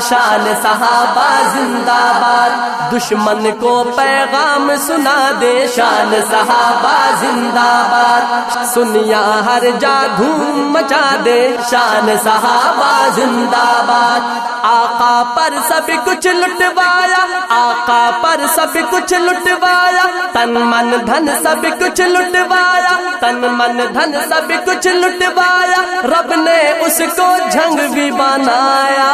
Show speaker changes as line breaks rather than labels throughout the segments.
شان صحابہ زندہ باد دشمن کو پیغام سنا دے شان صحابہ زندہ باد سنیا ہر جا دھوم مچا دے شان صحابہ زندہ باد آقا پر سب کچھ لٹوایا، آقا پر سب کچھ لٹوایا۔ تن من دھن سب کچھ لٹوایا، تن من دھن سب کچھ لٹوایا۔ رب نے اس کو جھنگ بھی بنایا۔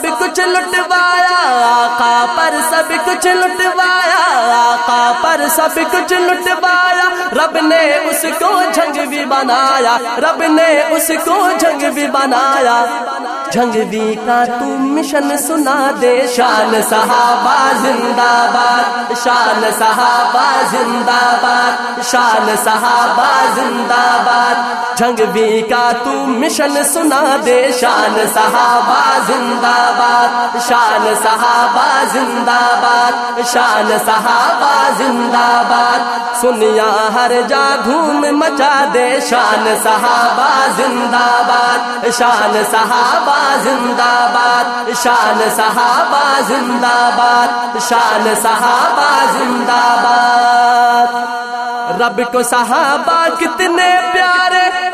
سب کچھ لٹوایا، آقا پر سب کچھ لٹوایا، آقا پر سب کچھ لٹوایا۔ رب نے اس کو جھنگ بھی بنایا، رب نے اس کو جھنگ بھی بنایا۔ جھنگ بھی کا تم مشن سنا دے، شان صحابہ زندہ باد، شان صحابہ زندہ باد، شان صحابہ زندہ باد۔ جھنگ کا تم مشن سنا دے، شان صحابہ زندہ باد، شان صحابہ زندہ باد، شان صحابہ زندہ باد۔ سنیا ہر جا دھوم مچا دے، شان صحابہ زندہ باد۔ شان صحابہ زندہ باد شان صحابہ زندہ باد شان صحابہ زندہ باد رب کو صحابہ کتنے پیارے،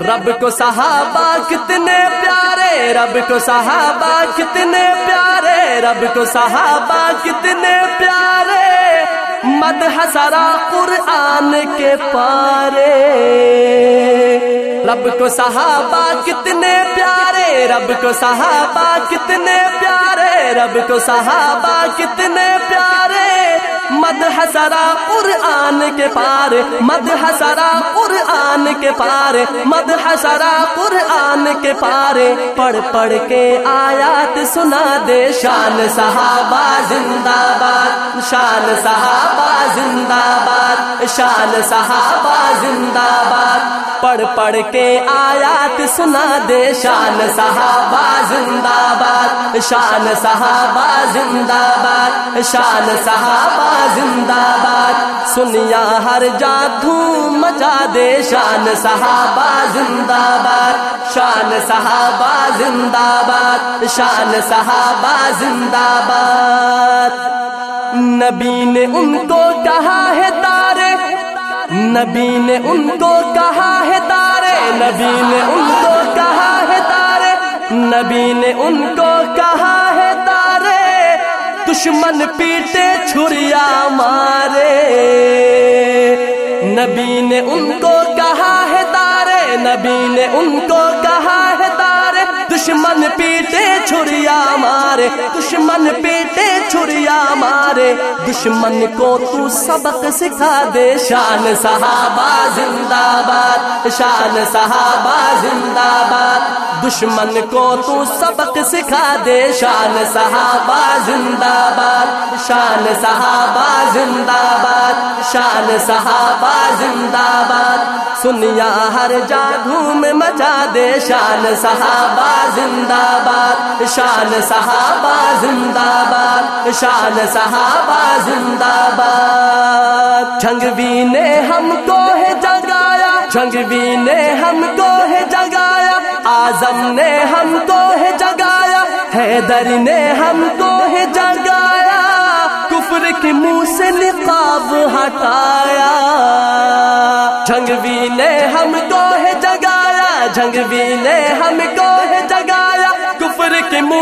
رب کو صحابہ کتنے پیارے، رب کو صحابہ کتنے پیارے، رب کو صحابہ کتنے پیارے۔ مد حسرا قرآن کے پارے۔ رب کو صحابہ کتنے پیارے، رب کو صحابہ کتنے پیارے، رب کو صحابہ کتنے پیارے۔ مد ہسرا قرآن کے پارے مد ہسرا قرآن کے پارے مد حسرا قرآن کے پارے۔ پڑھ پڑھ کے آیات سنا دے، شان صحابہ زندہ باد شان صحابہ زندہ باد شان صحابہ زندہ باد پڑھ پڑھ کے آیات سنا دے، شان صحابہ زندہ باد شان صحابہ زندہ باد شان صحابہ زندہ باد سنیا ہر جا دھوم مچا دے شان صحابہ زندہ باد شان صحابہ زندہ باد شان صحابہ زندہ باد نبی نے ان کو کہا ہے تارے، نبی نے ان کو کہا ہے تارے، نبی نے ان کو کہا ہے تارے، نبی نے ان کو کہا ہے تارے۔ دشمن پیٹے چھریا مارے۔ نبی نے ان کو کہا ہے تارے نبی نے ان کو کہا دشمن پیٹے چھریا مارے، دشمن پیٹے چھریا مارے۔ دشمن کو تو سبق سکھا دے، شان صحابہ زندہ باد شان صحابہ زندہ باد دشمن کو تو سبق سکھا دے، شان صحابہ زندہ باد شان صحابہ زندہ باد شان صحابہ زندہ باد سنیا ہر جا دھوم مچا دے، شان صحابہ زندہ باد، شان صحابہ زندہ باد، شان صحابہ زندہ باد۔ جھنگوی نے ہم کو ہے جگایا جھنگوی نے ہم کو ہے جگایا۔ آزم نے ہم کو ہے جگایا، حیدر نے ہم کو ہے جگایا۔ کفر کے منہ سے نقاب ہٹایا۔ جگایا بھی نے ہم کو ہے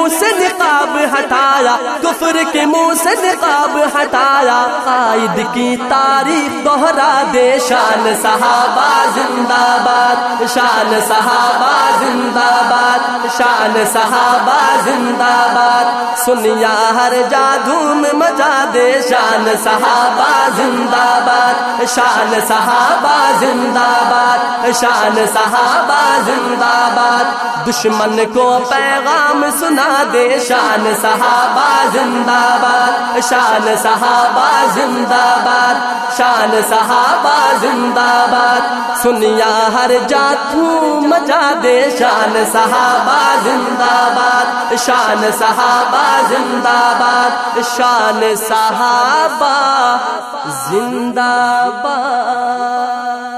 منہ سے نقاب ہٹایا، کفر کے منہ سے نقاب ہٹایا۔ قائد کی تاریخ دوہرا دے، شان صحابہ زندہ باد شان صحابہ زندہ باد شان صحابہ زندہ باد سنیا ہر جا دھوم مجا دے، شان صحابہ زندہ باد شان صحابہ زندہ باد شان صحابہ زندہ باد دشمن کو پیغام سنا دے، شان صحابہ زندہ باد شان صحابہ زندہ باد شان صحابہ زندہ باد سنیا ہر جاتوں مجا دے، شان صحابہ زندہ باد شان صحابہ زندہ باد شان صحابہ زندہ باد